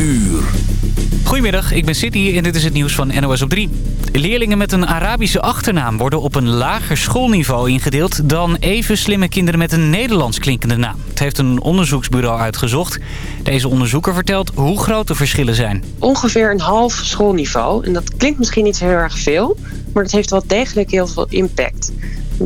uur. Goedemiddag, ik ben City en dit is het nieuws van NOS op 3. Leerlingen met een Arabische achternaam worden op een lager schoolniveau ingedeeld... dan even slimme kinderen met een Nederlands klinkende naam. Het heeft een onderzoeksbureau uitgezocht. Deze onderzoeker vertelt hoe groot de verschillen zijn. Ongeveer een half schoolniveau. En dat klinkt misschien niet heel erg veel... maar dat heeft wel degelijk heel veel impact.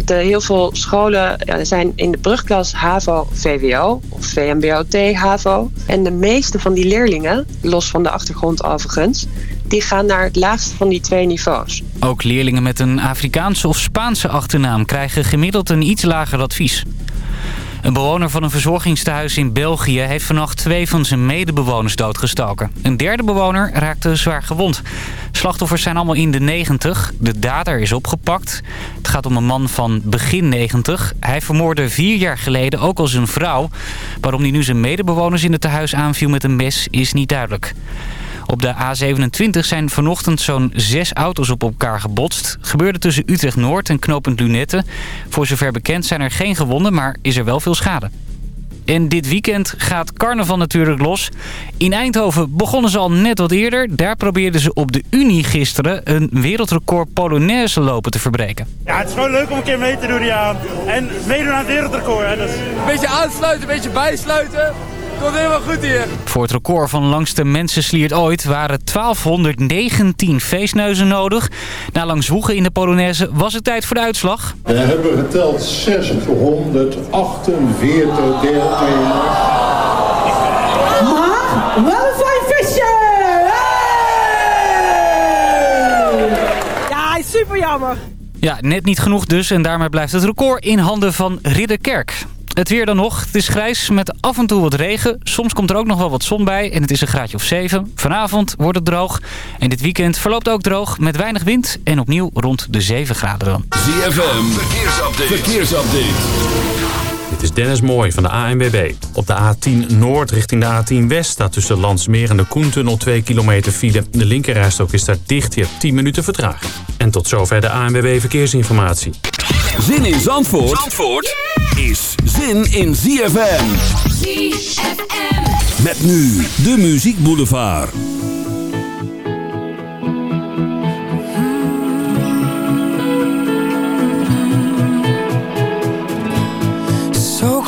Heel veel scholen ja, zijn in de brugklas HAVO, VWO of VMBO-T, HAVO. En de meeste van die leerlingen, los van de achtergrond overigens, die gaan naar het laagste van die twee niveaus. Ook leerlingen met een Afrikaanse of Spaanse achternaam krijgen gemiddeld een iets lager advies. Een bewoner van een verzorgingstehuis in België heeft vannacht twee van zijn medebewoners doodgestoken. Een derde bewoner raakte zwaar gewond. Slachtoffers zijn allemaal in de 90. De dader is opgepakt. Het gaat om een man van begin 90. Hij vermoorde vier jaar geleden ook al zijn vrouw. Waarom hij nu zijn medebewoners in het tehuis aanviel met een mes is niet duidelijk. Op de A27 zijn vanochtend zo'n zes auto's op elkaar gebotst. Gebeurde tussen Utrecht-Noord en knooppunt Lunette. Voor zover bekend zijn er geen gewonden, maar is er wel veel schade. En dit weekend gaat carnaval natuurlijk los. In Eindhoven begonnen ze al net wat eerder. Daar probeerden ze op de Unie gisteren een wereldrecord Polonaise lopen te verbreken. Ja, het is gewoon leuk om een keer mee te doen, ja. En meedoen aan het wereldrecord. Hè. Dat is... Een beetje aansluiten, een beetje bijsluiten. Komt helemaal goed hier. Voor het record van langste mensensliert ooit waren 1219 feestneuzen nodig. Na lang zwoegen in de Polonaise was het tijd voor de uitslag. We hebben geteld 648 deelnemers. Maar wel een fijn visje! Ja, super jammer. Ja, net niet genoeg dus en daarmee blijft het record in handen van Ridderkerk. Het weer dan nog. Het is grijs met af en toe wat regen. Soms komt er ook nog wel wat zon bij en het is een graadje of 7. Vanavond wordt het droog. En dit weekend verloopt ook droog met weinig wind en opnieuw rond de 7 graden dan. ZFM, verkeersupdate. verkeersupdate. Dit is Dennis Mooij van de ANWB. Op de A10 Noord richting de A10 West staat tussen Landsmeer en de Koentunnel 2 kilometer file. De linkerrijstok is daar dicht. Je hebt 10 minuten vertraging. En tot zover de ANWB Verkeersinformatie. Zin in Zandvoort, Zandvoort is zin in ZFM. ZFM. Met nu de Muziek Boulevard.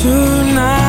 tonight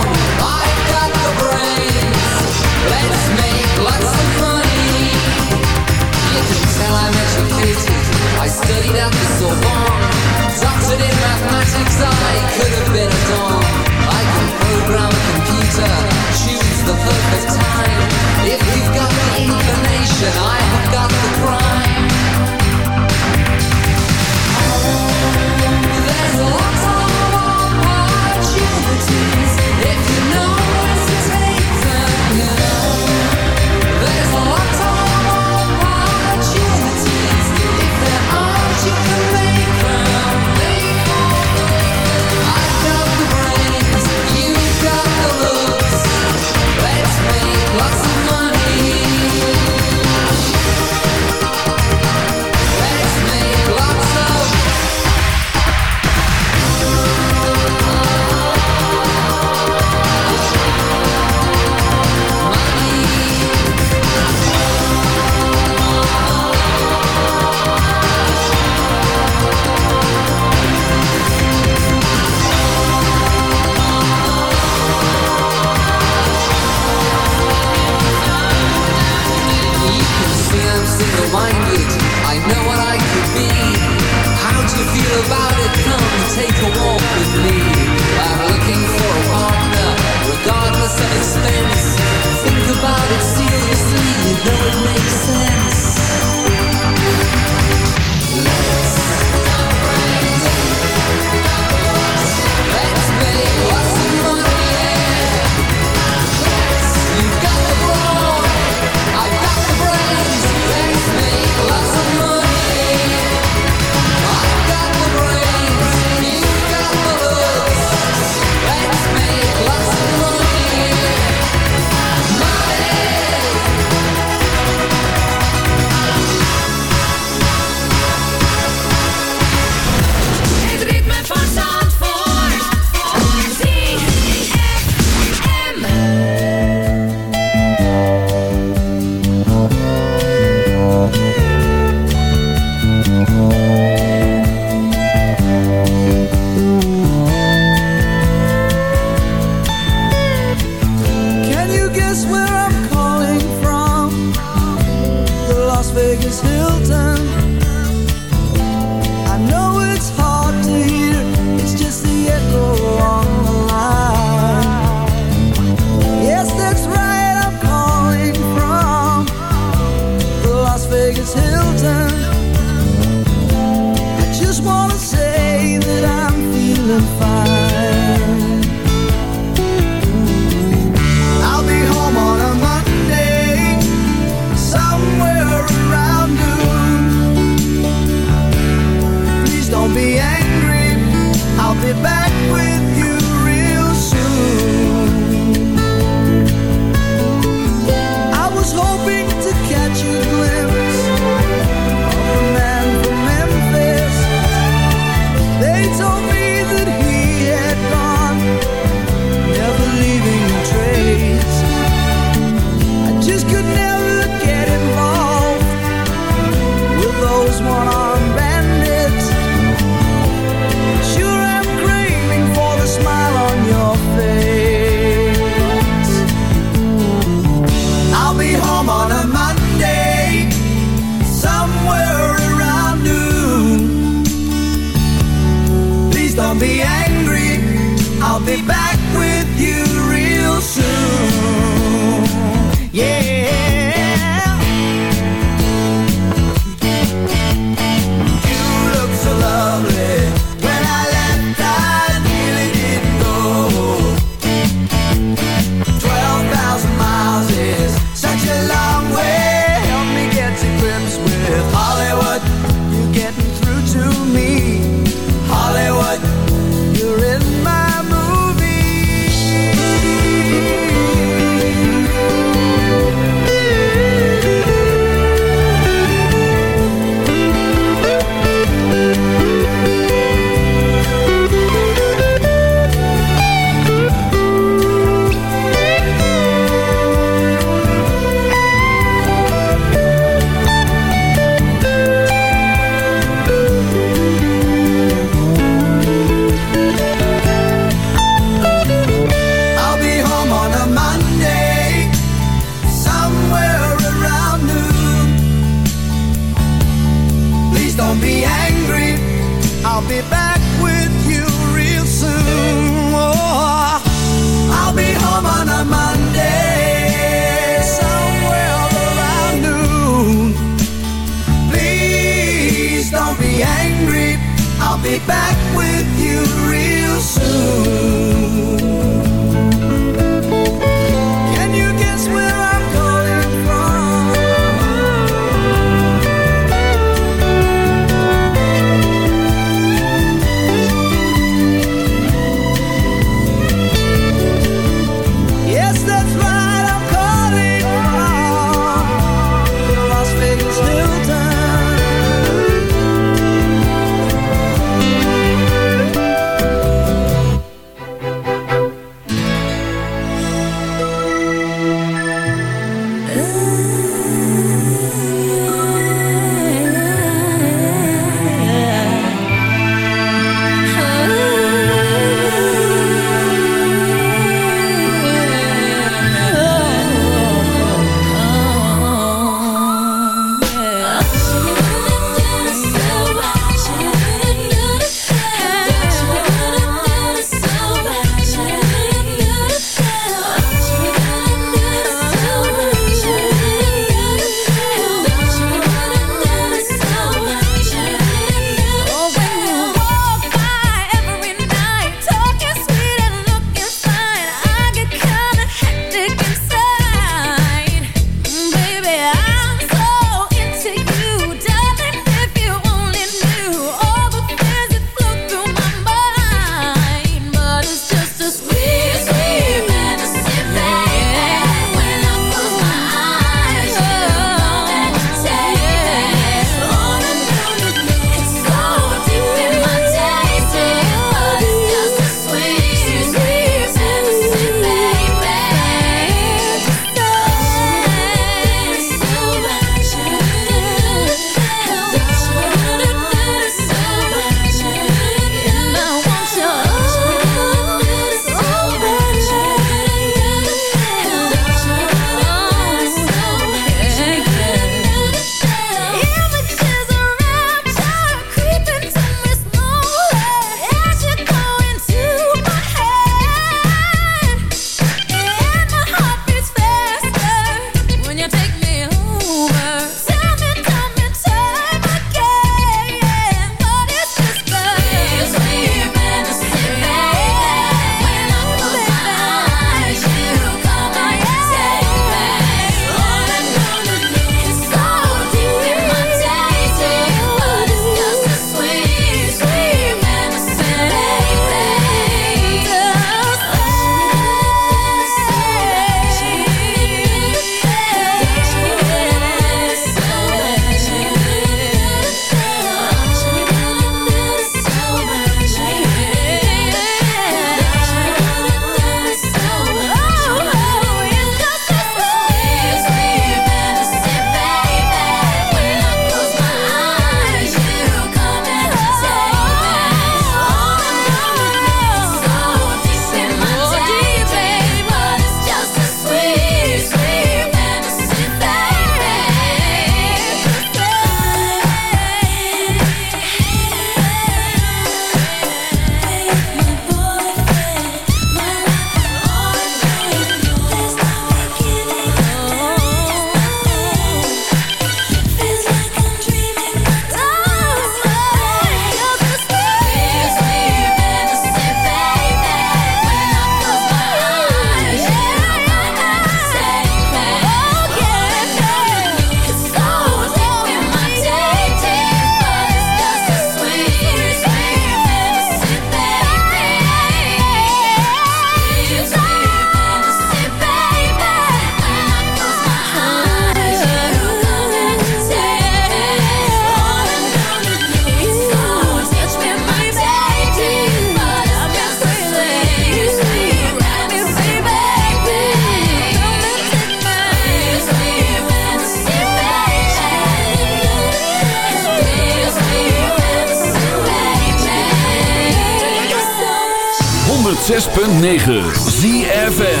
ZFM.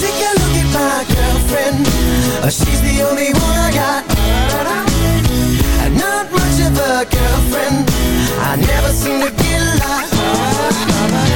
Take a look at my girlfriend. Uh, She's the only one I got. And Not much of a girlfriend. I never seem to get lost.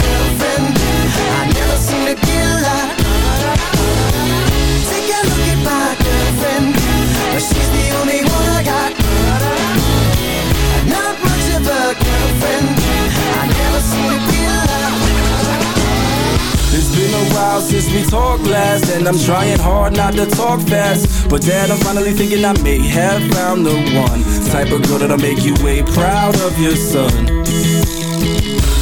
Girlfriend. I never seem to get. Take a look at my girlfriend. She's the only one I got. Not much of a girlfriend. I never seem to get. It's been a while since we talked last And I'm trying hard not to talk fast But dad, I'm finally thinking I may have found the one Type of girl that'll make you way proud of your son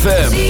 ZFM.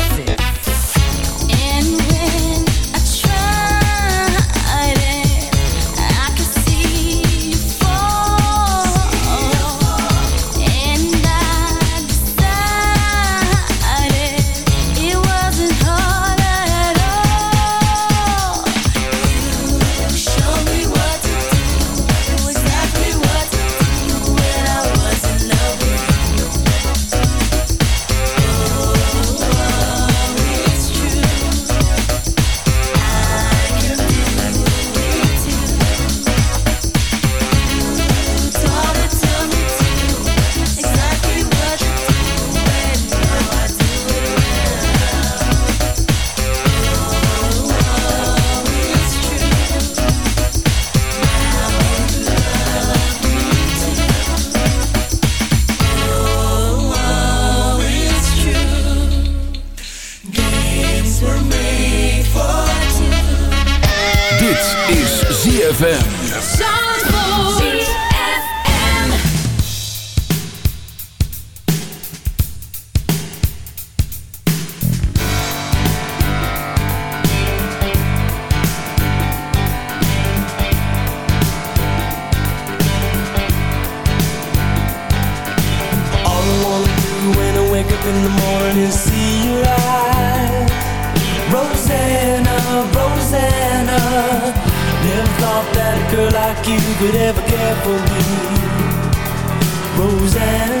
in the morning, see your eyes. Rosanna, Rosanna, never thought that a girl like you could ever care for me. Rosanna.